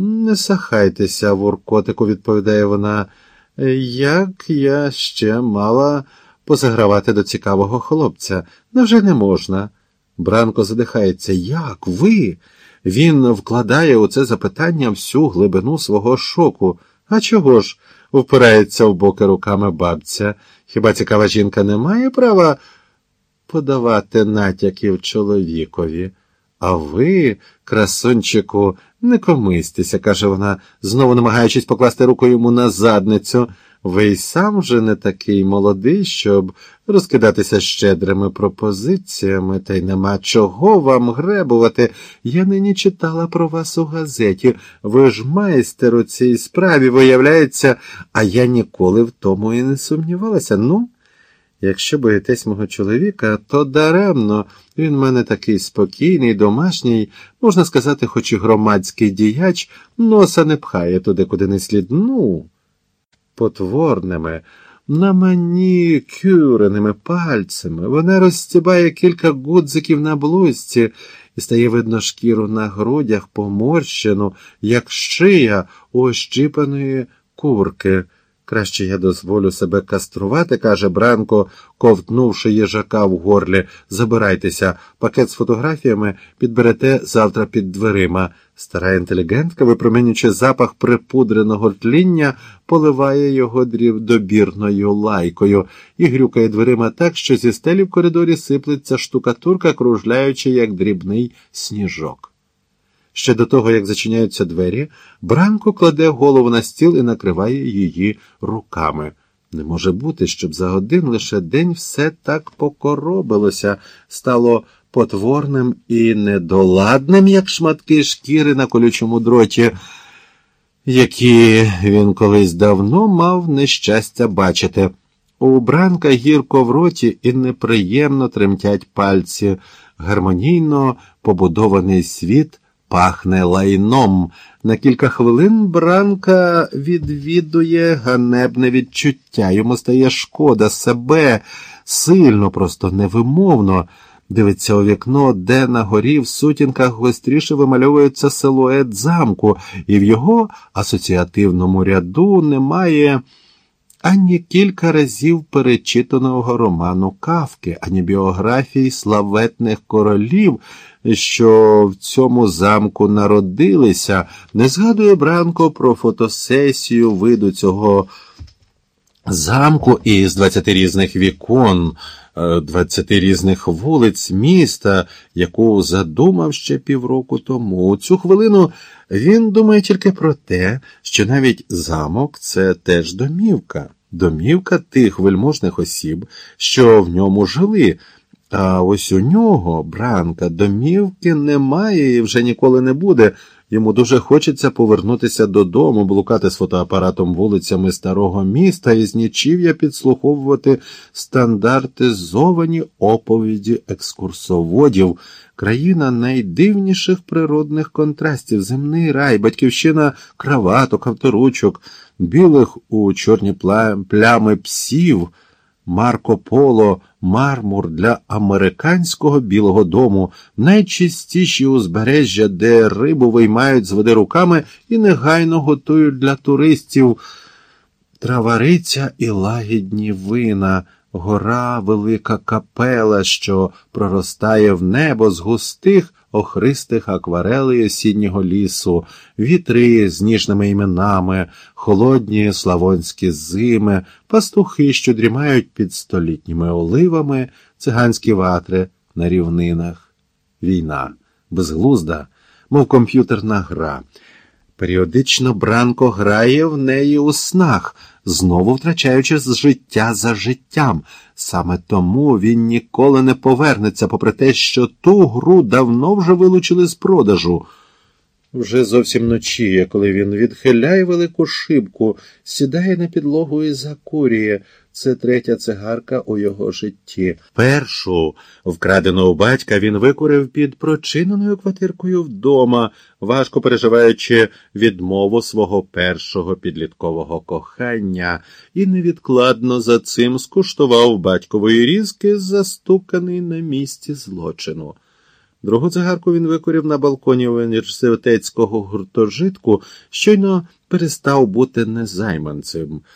Не сахайтеся, Вуркотику, відповідає вона. Як я ще мала позагравати до цікавого хлопця? Невже не можна? Бранко задихається. Як ви? Він вкладає у це запитання всю глибину свого шоку. А чого ж? впирається в боки руками бабця. Хіба цікава жінка не має права подавати натяків чоловікові? А ви, красунчику, не комистеся, каже вона, знову намагаючись покласти руку йому на задницю. Ви й сам же не такий молодий, щоб розкидатися щедрими пропозиціями, та й нема чого вам гребувати. Я нині читала про вас у газеті. Ви ж майстер у цій справі, виявляється, а я ніколи в тому і не сумнівалася. Ну, якщо боїтесь мого чоловіка, то даремно він в мене такий спокійний, домашній, можна сказати, хоч і громадський діяч, носа не пхає туди, куди не слід. Ну потворними, на мені кюреними пальцями. Вона розстібає кілька гудзиків на блузці і стає видно шкіру на грудях поморщену, як шия ощіпаної курки. Краще я дозволю себе каструвати, каже Бранко, ковтнувши їжака в горлі. Забирайтеся, пакет з фотографіями підберете завтра під дверима. Стара інтелігентка, випромінюючи запах припудреного тління, поливає його дрівдобірною лайкою і грюкає дверима так, що зі стелі в коридорі сиплеться штукатурка, кружляючи, як дрібний сніжок. Ще до того, як зачиняються двері, Бранко кладе голову на стіл і накриває її руками. Не може бути, щоб за один лише день все так покоробилося, стало потворним і недоладним, як шматки шкіри на колючому дроті, які він колись давно мав нещастя бачити. У Бранка гірко в роті і неприємно тремтять пальці, гармонійно побудований світ пахне лайном. На кілька хвилин Бранка відвідує ганебне відчуття. Йому стає шкода себе сильно, просто невимовно. Дивиться у вікно, де на горі в сутінках гостріше вимальовується силует замку, і в його асоціативному ряду немає ані кілька разів перечитаного роману Кавки, ані біографії славетних королів, що в цьому замку народилися, не згадує Бранко про фотосесію виду цього замку із двадцяти різних вікон. Е, двадцяти різних вулиць міста, яку задумав ще півроку тому. Цю хвилину він думає тільки про те, що навіть замок це теж домівка, домівка тих вельможних осіб, що в ньому жили. А ось у нього, Бранка, домівки немає і вже ніколи не буде. Йому дуже хочеться повернутися додому, блукати з фотоапаратом вулицями старого міста і з нічів'я підслуховувати стандартизовані оповіді екскурсоводів, країна найдивніших природних контрастів, земний рай, батьківщина краваток, авторучок, білих у чорні плями псів. Марко Поло, мармур для американського білого дому, найчистіші узбережжя, де рибу виймають з води руками і негайно готують для туристів. Травариця і лагідні вина, гора велика капела, що проростає в небо з густих охристих акварелей осіннього лісу, вітри з ніжними іменами, холодні славонські зими, пастухи, що дрімають під столітніми оливами, циганські ватри на рівнинах. Війна, безглузда, мов комп'ютерна гра. Періодично Бранко грає в неї у снах, знову втрачаючи з життя за життям. Саме тому він ніколи не повернеться, попри те, що ту гру давно вже вилучили з продажу. Вже зовсім ночі, коли він відхиляє велику шибку, сідає на підлогу і закурює. Це третя цигарка у його житті. Першу, вкрадену у батька, він викурив під прочиненою квартиркою вдома, важко переживаючи відмову свого першого підліткового кохання, і невідкладно за цим скуштував батькової різки, застуканий на місці злочину. Другу цигарку він викурив на балконі університетського гуртожитку, щойно перестав бути незайманцем.